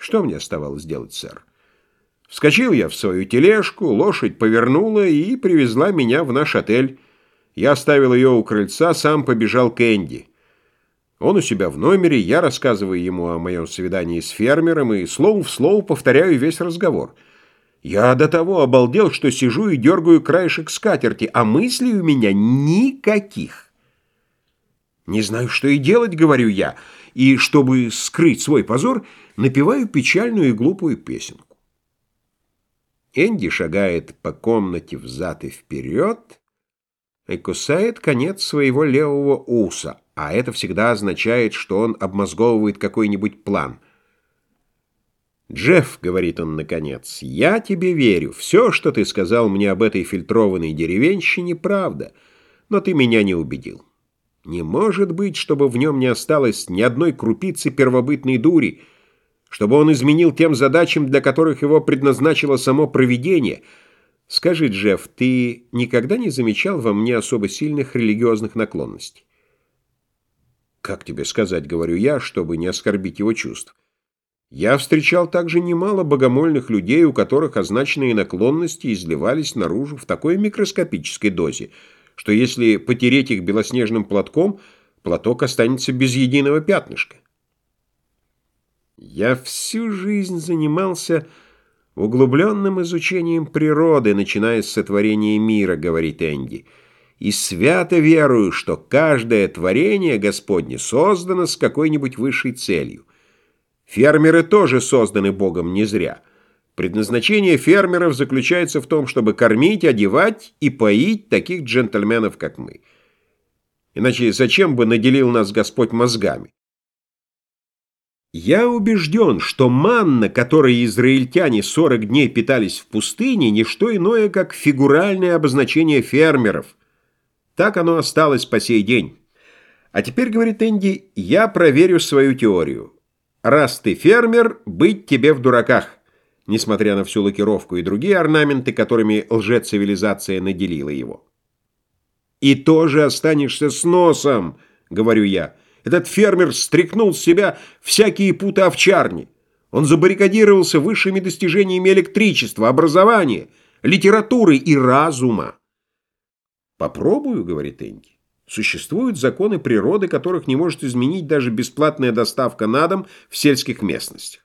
Что мне оставалось делать, сэр? Вскочил я в свою тележку, лошадь повернула и привезла меня в наш отель. Я оставил ее у крыльца, сам побежал к Энди. Он у себя в номере, я рассказываю ему о моем свидании с фермером и слово в слово повторяю весь разговор. Я до того обалдел, что сижу и дергаю краешек скатерти, а мыслей у меня никаких. «Не знаю, что и делать», — говорю я, и, чтобы скрыть свой позор, напеваю печальную и глупую песенку. Энди шагает по комнате взад и вперед и кусает конец своего левого уса, а это всегда означает, что он обмозговывает какой-нибудь план. «Джефф», — говорит он наконец, — «я тебе верю. Все, что ты сказал мне об этой фильтрованной деревенщине, правда, но ты меня не убедил. Не может быть, чтобы в нем не осталось ни одной крупицы первобытной дури, чтобы он изменил тем задачам, для которых его предназначило само провидение. Скажи, Джефф, ты никогда не замечал во мне особо сильных религиозных наклонностей? Как тебе сказать, говорю я, чтобы не оскорбить его чувств. Я встречал также немало богомольных людей, у которых означенные наклонности изливались наружу в такой микроскопической дозе, что если потереть их белоснежным платком, платок останется без единого пятнышка. Я всю жизнь занимался углубленным изучением природы, начиная с сотворения мира, говорит Энди, и свято верую, что каждое творение Господне создано с какой-нибудь высшей целью. Фермеры тоже созданы Богом не зря. Предназначение фермеров заключается в том, чтобы кормить, одевать и поить таких джентльменов, как мы. Иначе зачем бы наделил нас Господь мозгами? Я убежден, что манна, которой израильтяне 40 дней питались в пустыне, не что иное, как фигуральное обозначение фермеров. Так оно осталось по сей день. А теперь, говорит Энди, я проверю свою теорию. Раз ты фермер, быть тебе в дураках, несмотря на всю лакировку и другие орнаменты, которыми лжецивилизация наделила его. И тоже останешься с носом, говорю я. Этот фермер стряхнул с себя всякие путы овчарни. Он забаррикадировался высшими достижениями электричества, образования, литературы и разума. «Попробую», — говорит Энди. «Существуют законы природы, которых не может изменить даже бесплатная доставка на дом в сельских местностях.